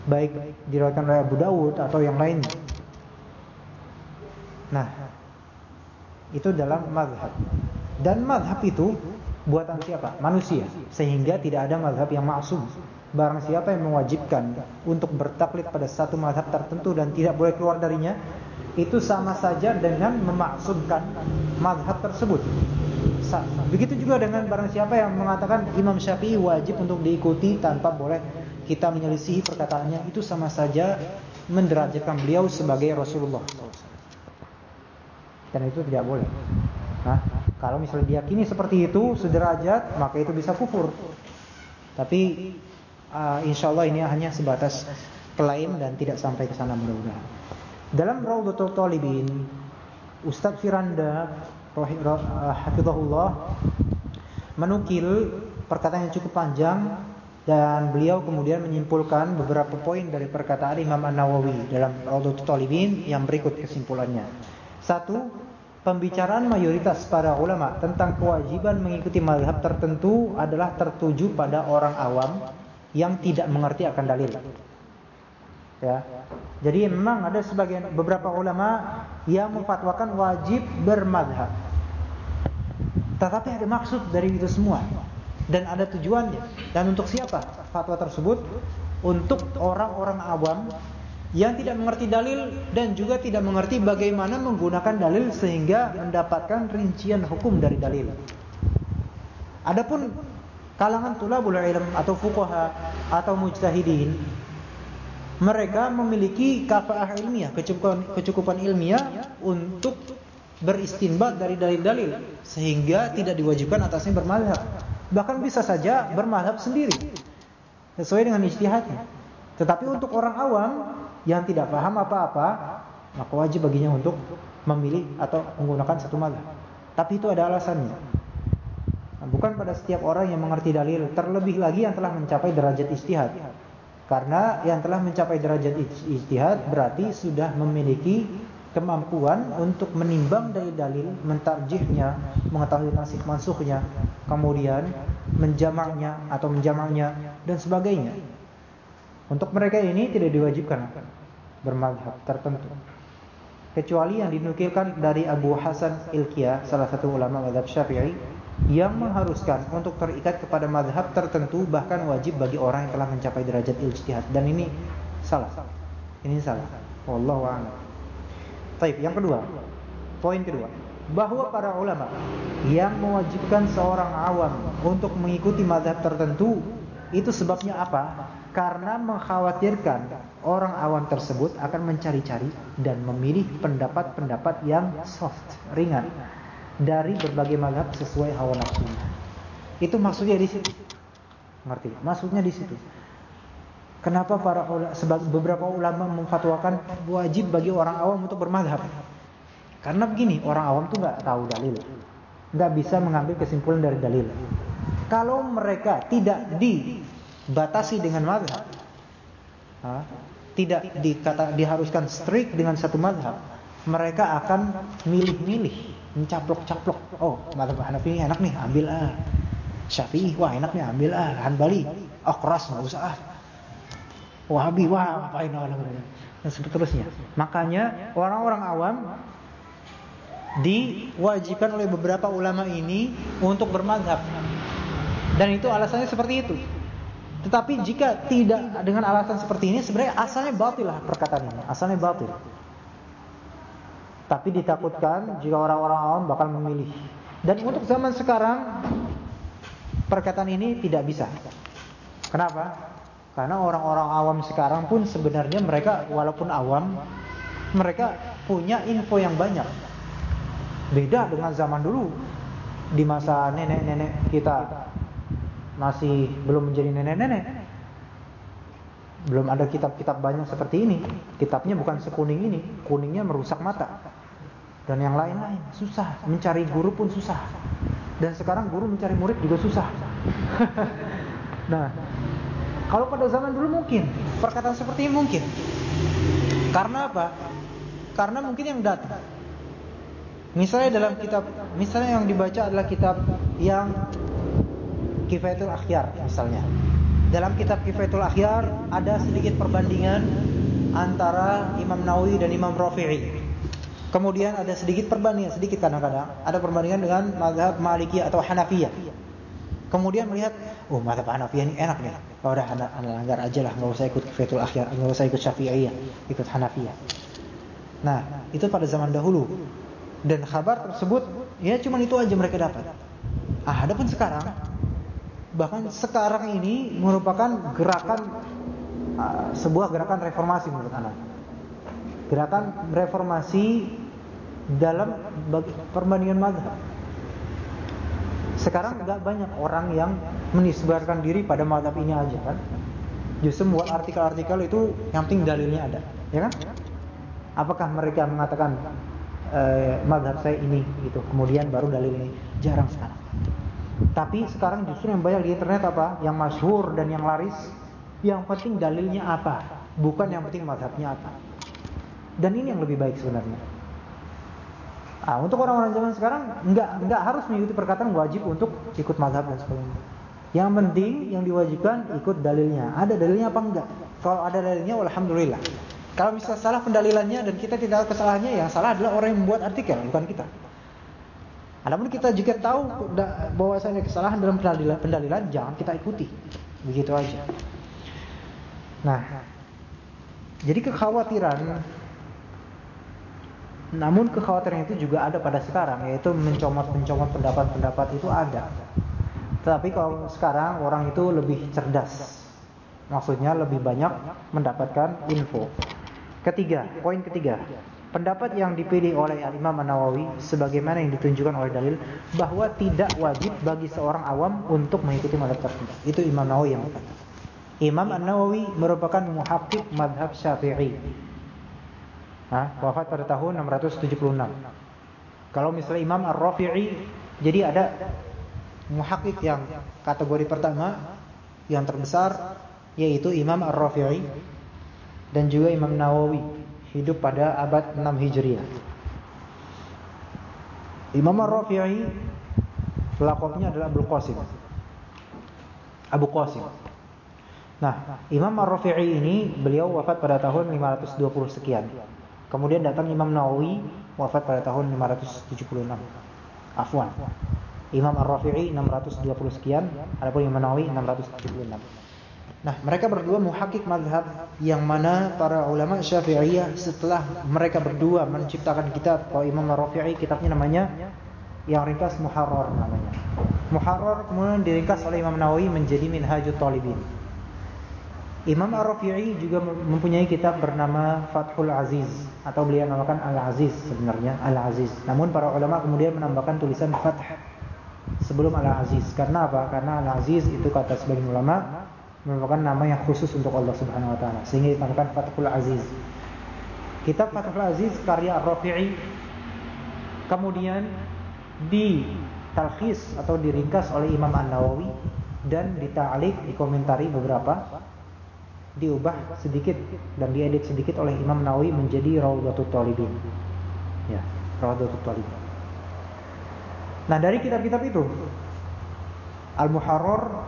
Baik diriwayatkan oleh Abu Dawud atau yang lain. Nah, itu dalam mazhab. Dan mazhab itu buatan siapa? Manusia. Sehingga tidak ada mazhab yang maksum. Barang siapa yang mewajibkan untuk bertaklid pada satu mazhab tertentu dan tidak boleh keluar darinya, itu sama saja dengan memaksudkan mazhab tersebut. Begitu juga dengan barang siapa yang mengatakan Imam Syafi'i wajib untuk diikuti tanpa boleh kita menyelisihi perkataannya, itu sama saja menderajatkan beliau sebagai Rasulullah. Dan itu tidak boleh. Nah, kalau misalnya diyakini seperti itu sederajat, maka itu bisa kufur. Tapi uh, insya Allah ini hanya sebatas klaim dan tidak sampai ke sana mudah-mudahan. Dalam Raudhatul Talibin, Ustadz Firanda hafizahullah menukil perkataan yang cukup panjang dan beliau kemudian menyimpulkan beberapa poin dari perkataan Imam An-Nawawi dalam Raudhatul Talibin yang berikut kesimpulannya. Satu, pembicaraan mayoritas para ulama tentang kewajiban mengikuti mazhab tertentu adalah tertuju pada orang awam yang tidak mengerti akan dalil. Ya. Jadi memang ada sebagian beberapa ulama yang memfatwakan wajib bermadhab. Tetapi ada maksud dari itu semua dan ada tujuannya. Dan untuk siapa fatwa tersebut? Untuk orang-orang awam yang tidak mengerti dalil dan juga tidak mengerti bagaimana menggunakan dalil sehingga mendapatkan rincian hukum dari dalil. Adapun kalangan tulabul ilm atau fuqaha atau mujtahidin mereka memiliki kafaah ilmiah, kecukupan, kecukupan ilmiah untuk beristinbat dari dalil-dalil sehingga tidak diwajibkan atasnya bermadhab. Bahkan bisa saja bermadhab sendiri sesuai dengan ijtihadnya. Tetapi untuk orang awam yang tidak paham apa-apa, maka wajib baginya untuk memilih atau menggunakan satu madhab. Tapi itu ada alasannya. bukan pada setiap orang yang mengerti dalil, terlebih lagi yang telah mencapai derajat ijtihad. Karena yang telah mencapai derajat ijtihad berarti sudah memiliki kemampuan untuk menimbang dari dalil, mentarjihnya, mengetahui nasib mansuhnya, kemudian menjamaknya atau menjamaknya dan sebagainya. Untuk mereka ini tidak diwajibkan bermadhab tertentu. Kecuali yang dinukilkan dari Abu Hasan Ilkiyah, salah satu ulama madhab syafi'i, yang mengharuskan untuk terikat kepada madhab tertentu bahkan wajib bagi orang yang telah mencapai derajat ijtihad dan ini salah. Ini salah. A'lam. Baik, yang kedua. Poin kedua, bahwa para ulama yang mewajibkan seorang awam untuk mengikuti madhab tertentu itu sebabnya apa? Karena mengkhawatirkan orang awam tersebut akan mencari-cari dan memilih pendapat-pendapat yang soft, ringan dari berbagai mazhab sesuai hawa nafsunya. Itu maksudnya di situ. Ngerti? Maksudnya di situ. Kenapa para beberapa ulama memfatwakan wajib bagi orang awam untuk bermadhab? Karena begini, orang awam tuh nggak tahu dalil, nggak bisa mengambil kesimpulan dari dalil. Kalau mereka tidak dibatasi dengan madhab, tidak dikata diharuskan strict dengan satu madhab, mereka akan milih-milih mencaplok-caplok. Oh, madhab Hanafi enak nih, ambil ah. Syafi'i, wah enak nih, ambil ah. Hanbali, oh keras nggak usah ah. Wahabi, wah ngapain orang dan seterusnya. Makanya orang-orang awam diwajibkan oleh beberapa ulama ini untuk bermadhab. Dan itu alasannya seperti itu. Tetapi jika tidak dengan alasan seperti ini sebenarnya asalnya batil lah perkataan ini, asalnya batil. Tapi ditakutkan jika orang-orang awam bakal memilih. Dan untuk zaman sekarang perkataan ini tidak bisa. Kenapa? Karena orang-orang awam sekarang pun sebenarnya mereka walaupun awam mereka punya info yang banyak. Beda dengan zaman dulu di masa nenek-nenek kita masih belum menjadi nenek-nenek. Belum ada kitab-kitab banyak seperti ini. Kitabnya bukan sekuning ini, kuningnya merusak mata. Dan yang lain-lain susah, mencari guru pun susah. Dan sekarang guru mencari murid juga susah. nah, kalau pada zaman dulu mungkin perkataan seperti ini mungkin. Karena apa? Karena mungkin yang datang Misalnya dalam kitab, misalnya yang dibaca adalah kitab yang Kifayatul Akhyar misalnya. Dalam kitab Kifayatul Akhyar ada sedikit perbandingan antara Imam Nawawi dan Imam Rafi'i. Kemudian ada sedikit perbandingan, sedikit kadang-kadang ada perbandingan dengan mazhab Maliki atau Hanafiyah. Kemudian melihat, oh mazhab Hanafiyah ini enak nih. Oh udah langgar aja lah, nggak usah ikut Kifayatul Akhyar, nggak usah ikut Syafi'iyah, ikut Hanafiyah. Nah, itu pada zaman dahulu dan kabar tersebut ya cuma itu aja mereka dapat. Ah, adapun sekarang bahkan sekarang ini merupakan gerakan uh, sebuah gerakan reformasi menurut anak. Gerakan reformasi dalam perbandingan mazhab. Sekarang nggak banyak orang yang menisbarkan diri pada mazhab ini aja kan. Justru membuat artikel-artikel itu yang penting dalilnya ada, ya kan? Apakah mereka mengatakan eh, madhab saya ini gitu. Kemudian baru dalil ini jarang sekarang. Tapi sekarang justru yang banyak di internet apa? Yang masyhur dan yang laris, yang penting dalilnya apa, bukan yang penting madhabnya apa. Dan ini yang lebih baik sebenarnya. Ah, untuk orang-orang zaman sekarang nggak nggak harus mengikuti perkataan wajib untuk ikut madhab dan sebagainya. Yang penting yang diwajibkan ikut dalilnya. Ada dalilnya apa enggak? Kalau ada dalilnya, alhamdulillah. Kalau misalnya salah pendalilannya dan kita tidak kesalahannya, yang salah adalah orang yang membuat artikel, bukan kita. Adapun kita jika tahu bahwasanya kesalahan dalam pendalilan, pendalilan jangan kita ikuti. Begitu aja. Nah, jadi kekhawatiran namun kekhawatiran itu juga ada pada sekarang yaitu mencomot-mencomot pendapat-pendapat itu ada. Tetapi kalau sekarang orang itu lebih cerdas. Maksudnya lebih banyak mendapatkan info. Ketiga, poin ketiga. Pendapat yang dipilih oleh Al-Imam An-Nawawi sebagaimana yang ditunjukkan oleh dalil bahwa tidak wajib bagi seorang awam untuk mengikuti madhab tertentu. Itu Imam Nawawi yang berkata. Imam An-Nawawi merupakan muhakkik madhab Syafi'i. Nah, wafat pada tahun 676. Kalau misalnya Imam Ar-Rafi'i, jadi ada muhakkik yang kategori pertama yang terbesar yaitu Imam Ar-Rafi'i dan juga Imam Nawawi hidup pada abad 6 Hijriah. Imam Ar-Rafi'i lakopnya adalah Abu Qasim. Abu Qasim. Nah, Imam Ar-Rafi'i ini beliau wafat pada tahun 520 sekian. Kemudian datang Imam Nawawi wafat pada tahun 576. Afwan. Imam Ar-Rafi'i 620 sekian, adapun Imam Nawawi 676. Nah, mereka berdua muhakik madhab yang mana para ulama syafi'iyah setelah mereka berdua menciptakan kitab kalau Imam Rafi'i kitabnya namanya yang ringkas Muharrar namanya. Muharrar kemudian diringkas oleh Imam Nawawi menjadi Minhajut Talibin. Imam Ar-Rafi'i juga mempunyai kitab bernama Fathul Aziz atau beliau namakan Al-Aziz sebenarnya Al-Aziz. Namun para ulama kemudian menambahkan tulisan Fath sebelum Al-Aziz. Karena apa? Karena Al-Aziz itu kata sebagian ulama merupakan nama yang khusus untuk Allah Subhanahu wa taala sehingga dinamakan Fathul Aziz. Kitab Fathul Aziz karya Ar-Rafi'i kemudian di talkhis atau diringkas oleh Imam An-Nawawi dan dita'liq dikomentari beberapa diubah sedikit dan diedit sedikit oleh Imam Nawawi menjadi Raudhatul Talibin. Ya, Raudhatul Talibin. Nah, dari kitab-kitab itu Al-Muharrar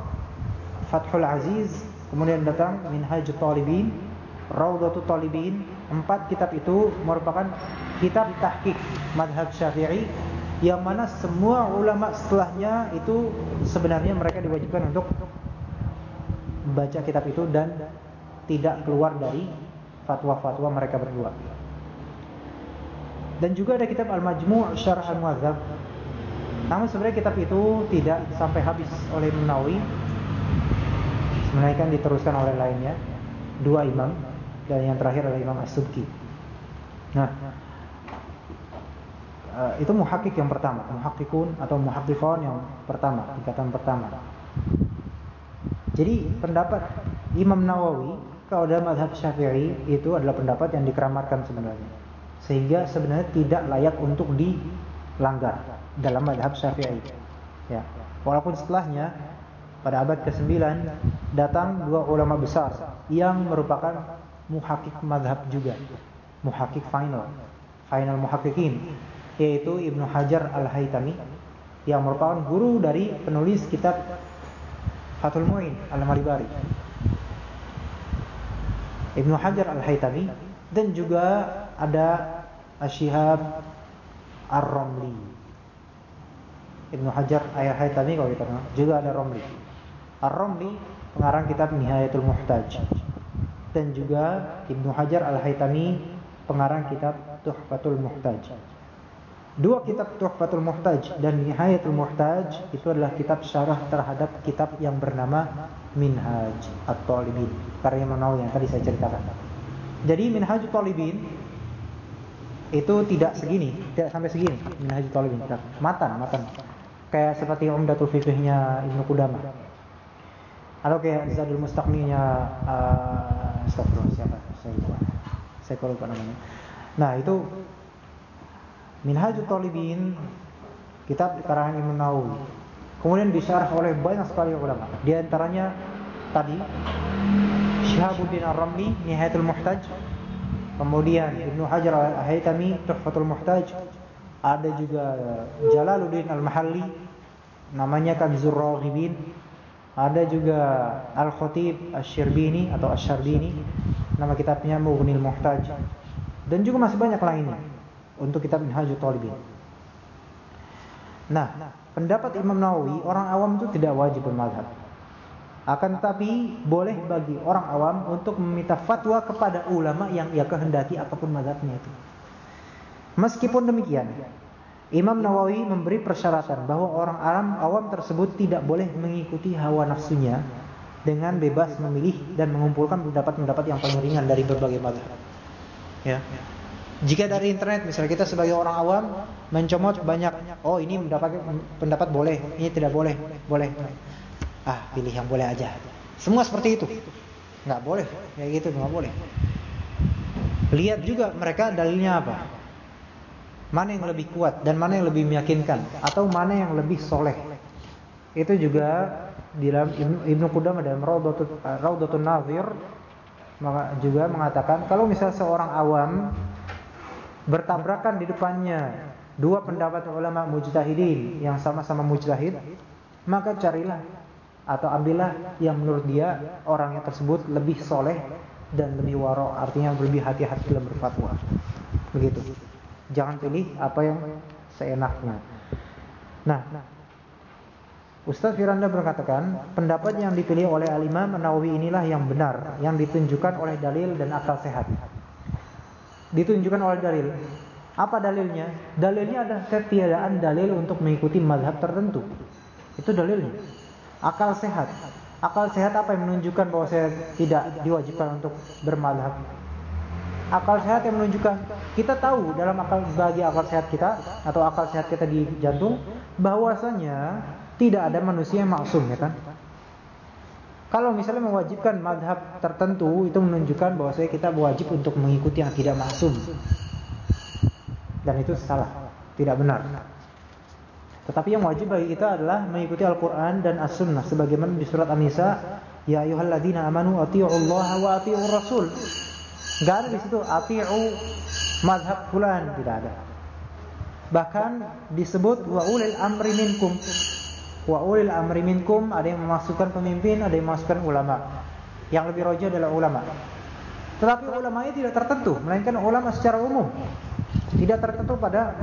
Fathul Aziz, kemudian datang Minhajut Talibin, Raudatul Talibin. Empat kitab itu merupakan kitab tahqiq madhab Syafi'i yang mana semua ulama setelahnya itu sebenarnya mereka diwajibkan untuk baca kitab itu dan tidak keluar dari fatwa-fatwa mereka berdua. Dan juga ada kitab Al-Majmu' Syarah Al-Mu'adzab. Namun sebenarnya kitab itu tidak sampai habis oleh Imam Nawawi. Sebenarnya kan diteruskan oleh lainnya, dua imam dan yang terakhir adalah Imam As-Subki. Nah, uh, itu muhakik yang pertama, muhakikun atau muhakikon yang pertama, tingkatan pertama. Jadi pendapat Imam Nawawi kalau dalam madhab Syafi'i itu adalah pendapat yang dikeramatkan sebenarnya. Sehingga sebenarnya tidak layak untuk dilanggar dalam madhab Syafi'i. Ya. Walaupun setelahnya pada abad ke-9 datang dua ulama besar yang merupakan muhakik madhab juga. Muhakik final. Final muhakikin yaitu Ibnu Hajar Al-Haytami yang merupakan guru dari penulis kitab Fathul Mu'in Al-Maribari Ibnu Hajar Al-Haytami dan juga ada Asyihab Ar-Ramli. Ibnu Hajar Al-Haytami kalau kita kenal juga ada Ramli. Ar-Ramli pengarang kitab Nihayatul Muhtaj. Dan juga Ibnu Hajar Al-Haytami pengarang kitab Tuhfatul Muhtaj Dua kitab Tuhfatul Muhtaj dan Nihayatul Muhtaj itu adalah kitab syarah terhadap kitab yang bernama Minhaj At-Talibin karya Manawi yang tadi saya ceritakan. Jadi Minhaj At-Talibin itu tidak segini, tidak sampai segini Minhaj At-Talibin, matan, matan. Kayak seperti Umdatul Fiqhnya Ibnu Qudamah. Atau kayak Zadul Mustaqninya uh, siapa? Saya lupa. Saya lupa namanya. Nah, itu Minhajul Talibin kitab karangan Imam Nawawi. Kemudian disyarah oleh banyak sekali ulama. Di antaranya tadi Syihabuddin Ar-Ramli Nihayatul Muhtaj. Kemudian Ibnu Hajar Al-Haytami Tuhfatul Muhtaj. Ada juga Jalaluddin Al-Mahalli namanya Kanzur Raghibin. Ada juga Al-Khatib Asy-Syirbini atau Asy-Syarbini nama kitabnya Mughnil Muhtaj. Dan juga masih banyak lainnya untuk kitab Minhajul Talibin. Nah, pendapat Imam Nawawi, orang awam itu tidak wajib bermadhab. Akan tetapi boleh bagi orang awam untuk meminta fatwa kepada ulama yang ia kehendaki apa pun madhabnya itu. Meskipun demikian, Imam Nawawi memberi persyaratan bahwa orang awam awam tersebut tidak boleh mengikuti hawa nafsunya dengan bebas memilih dan mengumpulkan pendapat-pendapat yang paling ringan dari berbagai madhab. Ya. Jika dari internet misalnya kita sebagai orang awam mencomot banyak, oh ini mendapat pendapat boleh, ini tidak boleh, boleh. Ah, pilih yang boleh aja. Semua seperti itu. Nggak boleh, kayak gitu nggak boleh. Lihat juga mereka dalilnya apa. Mana yang lebih kuat dan mana yang lebih meyakinkan atau mana yang lebih soleh. Itu juga di dalam Ibnu Qudamah dalam Raudatul Nazir juga mengatakan kalau misalnya seorang awam bertabrakan di depannya dua pendapat ulama mujtahidin yang sama-sama mujtahid, maka carilah atau ambillah yang menurut dia orangnya tersebut lebih soleh dan lebih waro, artinya lebih hati-hati dalam berfatwa. Begitu. Jangan pilih apa yang seenaknya. Nah, Ustaz Firanda berkatakan, pendapat yang dipilih oleh Al-Imam Nawawi inilah yang benar, yang ditunjukkan oleh dalil dan akal sehat ditunjukkan oleh dalil. Apa dalilnya? Dalilnya adalah ketiadaan dalil untuk mengikuti mazhab tertentu. Itu dalilnya. Akal sehat. Akal sehat apa yang menunjukkan bahwa saya tidak diwajibkan untuk bermadhab? Akal sehat yang menunjukkan kita tahu dalam akal bagi akal sehat kita atau akal sehat kita di jantung bahwasanya tidak ada manusia yang maksum ya kan? Kalau misalnya mewajibkan madhab tertentu itu menunjukkan bahwa saya kita wajib untuk mengikuti yang tidak maksum. Dan itu salah, tidak benar. Tetapi yang wajib bagi kita adalah mengikuti Al-Quran dan As-Sunnah. Sebagaimana di surat An-Nisa, Ya ayuhalladzina amanu Allah wa ati'u Rasul. Gak ada di situ ati'u madhab fulan, tidak ada. Bahkan disebut wa ulil amri minkum Wa ulil amri minkum ada yang memasukkan pemimpin, ada yang memasukkan ulama. Yang lebih roja adalah ulama. Tetapi ulama ini tidak tertentu, melainkan ulama secara umum. Tidak tertentu pada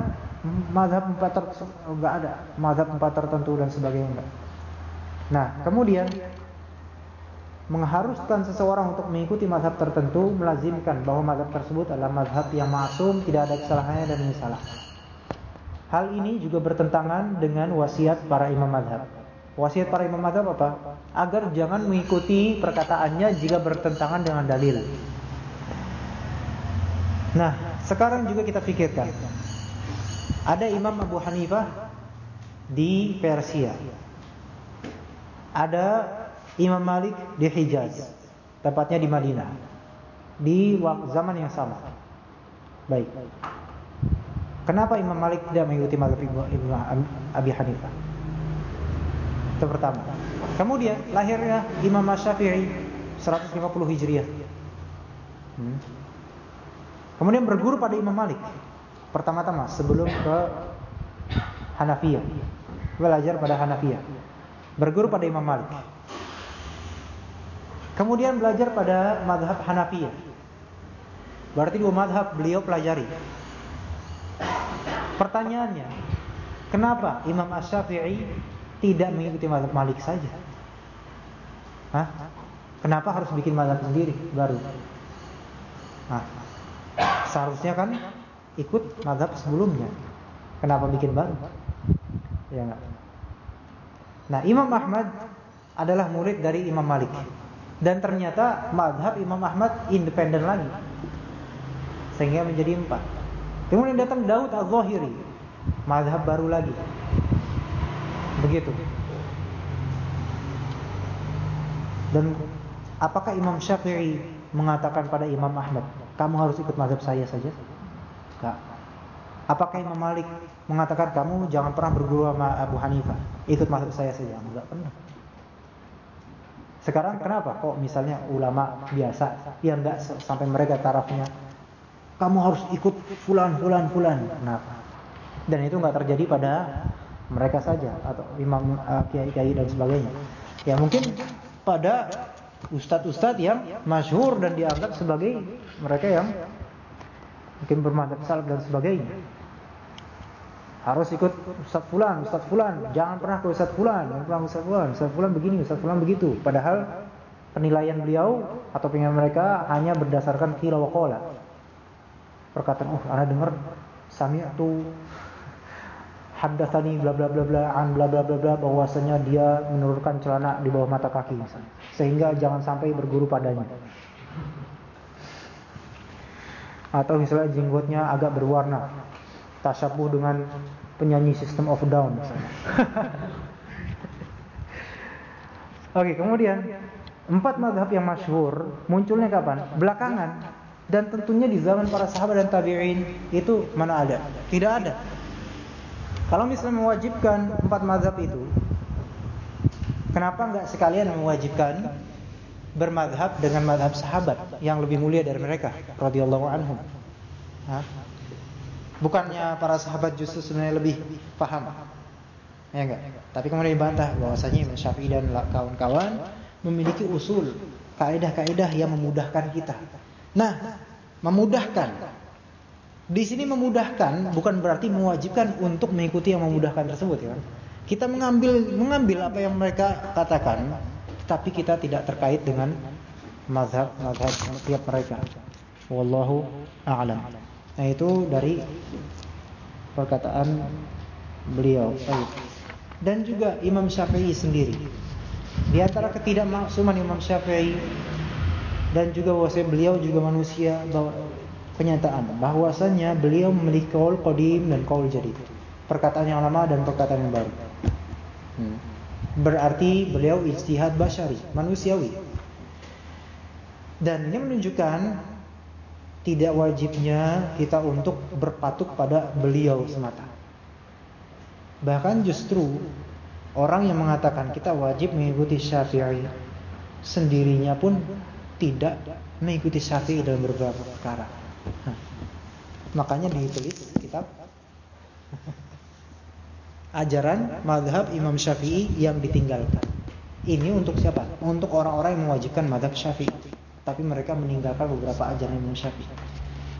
mazhab empat tertentu, enggak ada mazhab empat tertentu dan sebagainya. Nah, kemudian mengharuskan seseorang untuk mengikuti mazhab tertentu melazimkan bahwa mazhab tersebut adalah mazhab yang maksum, tidak ada kesalahannya dan salah. Hal ini juga bertentangan dengan wasiat para imam mazhab. Wasiat para imam mazhab apa? Agar jangan mengikuti perkataannya jika bertentangan dengan dalil. Nah, sekarang juga kita pikirkan. Ada Imam Abu Hanifah di Persia. Ada Imam Malik di Hijaz, tepatnya di Madinah, di zaman yang sama. Baik. Kenapa Imam Malik tidak mengikuti mazhab Ibnu Abi Hanifah? Itu pertama. Kemudian lahirnya Imam Syafi'i 150 Hijriah. Hmm. Kemudian berguru pada Imam Malik. Pertama-tama sebelum ke Hanafiyah. Belajar pada Hanafiyah. Berguru pada Imam Malik. Kemudian belajar pada madhab Hanafiyah. Berarti dua madhab beliau pelajari. Pertanyaannya, kenapa Imam Ash-Syafi'i tidak mengikuti madhab Malik saja? Hah? Kenapa harus bikin madhab sendiri baru? Nah, seharusnya kan ikut madhab sebelumnya. Kenapa bikin baru? Ya enggak? Nah, Imam Ahmad adalah murid dari Imam Malik. Dan ternyata madhab Imam Ahmad independen lagi. Sehingga menjadi empat. Kemudian datang Daud al-Zahiri. Madhab baru lagi. Begitu. Dan apakah Imam Syafi'i mengatakan pada Imam Ahmad, kamu harus ikut madhab saya saja? Enggak. Apakah Imam Malik mengatakan kamu jangan pernah berguru sama Abu Hanifah, ikut madhab saya saja? Enggak pernah. Sekarang kenapa kok misalnya ulama biasa yang enggak sampai mereka tarafnya kamu harus ikut fulan fulan fulan. Kenapa? Dan itu enggak terjadi pada mereka saja atau imam kiai-kiai dan sebagainya. Ya mungkin pada ustadz-ustadz yang masyhur dan dianggap sebagai mereka yang mungkin bermadzhab salaf dan sebagainya harus ikut Ustaz Fulan, Ustaz Fulan, jangan pernah ke Ustaz Fulan, jangan pernah Ustaz Fulan, Ustaz Fulan begini, Ustaz Fulan begitu. Padahal penilaian beliau atau penilaian mereka hanya berdasarkan kira wa. Perkataan, "Oh, ana dengar sami'tu haddatsani bla bla bla bla an bla bla bla bla bahwasanya dia menurunkan celana di bawah mata kaki misalnya. Sehingga jangan sampai berguru padanya." Atau misalnya jenggotnya agak berwarna tasyabuh dengan penyanyi System of Down Oke, kemudian empat madhab yang masyhur munculnya kapan? Belakangan. Dan tentunya di zaman para sahabat dan tabi'in itu mana ada? Tidak ada. Kalau misalnya mewajibkan empat madhab itu, kenapa enggak sekalian mewajibkan bermadhab dengan madhab sahabat yang lebih mulia dari mereka, radhiyallahu anhum? Hah? Bukannya para sahabat justru sebenarnya lebih paham. Ya enggak? Tapi kemudian dibantah bahwasanya Imam Syafi'i dan kawan-kawan memiliki usul, kaidah-kaidah yang memudahkan kita. Nah, memudahkan. Di sini memudahkan bukan berarti mewajibkan untuk mengikuti yang memudahkan tersebut ya. Kita mengambil mengambil apa yang mereka katakan, tapi kita tidak terkait dengan mazhab-mazhab tiap mereka. Wallahu a'lam. Nah itu dari perkataan beliau. Dan juga Imam Syafi'i sendiri. Di antara ketidakmaksuman Imam Syafi'i dan juga bahwasanya beliau juga manusia bahwa kenyataan bahwasanya beliau memiliki kaul qadim dan kaul jadid. Perkataan yang lama dan perkataan yang baru. Hmm. Berarti beliau ijtihad basyari, manusiawi. Dan ini menunjukkan tidak wajibnya kita untuk berpatuk pada beliau semata. Bahkan justru orang yang mengatakan kita wajib mengikuti Syafi'i sendirinya pun tidak mengikuti Syafi'i dalam beberapa perkara. Makanya ditulis kitab ajaran madhab Imam Syafi'i yang ditinggalkan. Ini untuk siapa? Untuk orang-orang yang mewajibkan madhab Syafi'i tapi mereka meninggalkan beberapa ajaran Imam Syafi'i.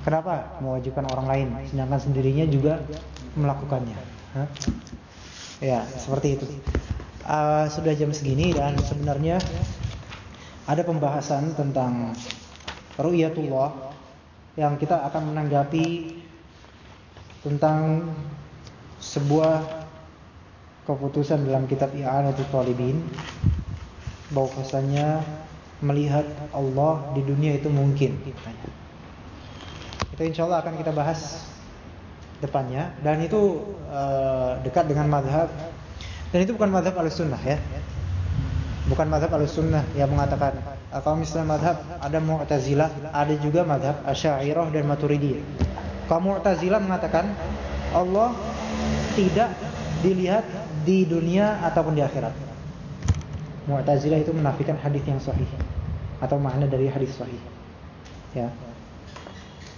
Kenapa mewajibkan orang lain sedangkan sendirinya juga melakukannya? Hah? Ya, seperti itu. Uh, sudah jam segini dan sebenarnya ada pembahasan tentang ru'yatullah yang kita akan menanggapi tentang sebuah keputusan dalam kitab I'anatul Talibin bahwasanya melihat Allah di dunia itu mungkin. Itu insya Allah akan kita bahas depannya. Dan itu uh, dekat dengan madhab. Dan itu bukan madhab al-sunnah ya bukan madhab al-sunnah yang mengatakan kalau misalnya madhab ada mu'tazilah ada juga madhab asyairah dan maturidiyah. Kalau mu'tazilah mengatakan Allah tidak dilihat di dunia ataupun di akhirat. Mu'tazilah itu menafikan hadis yang sahih atau makna dari hadis sahih. Ya.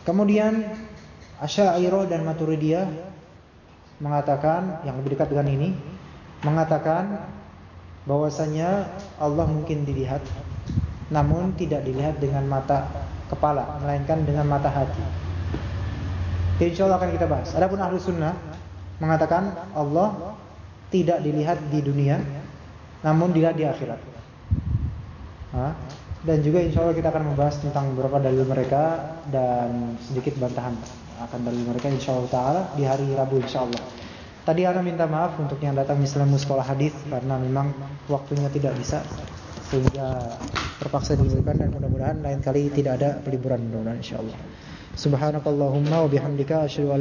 Kemudian Asy'ariyah dan Maturidiyah mengatakan yang lebih dekat dengan ini mengatakan bahwasanya Allah mungkin dilihat namun tidak dilihat dengan mata kepala melainkan dengan mata hati. Insya Allah akan kita bahas. Adapun ahlu sunnah mengatakan Allah tidak dilihat di dunia namun dilihat di akhirat. Dan juga insya Allah kita akan membahas tentang beberapa dalil mereka dan sedikit bantahan akan dalil mereka insyaallah taala di hari Rabu insyaallah. Tadi ana minta maaf untuk yang datang misalnya sekolah hadis karena memang waktunya tidak bisa sehingga terpaksa diliburkan dan mudah-mudahan lain kali tidak ada peliburan mudah-mudahan insyaallah. Subhanakallahumma wa bihamdika asyhadu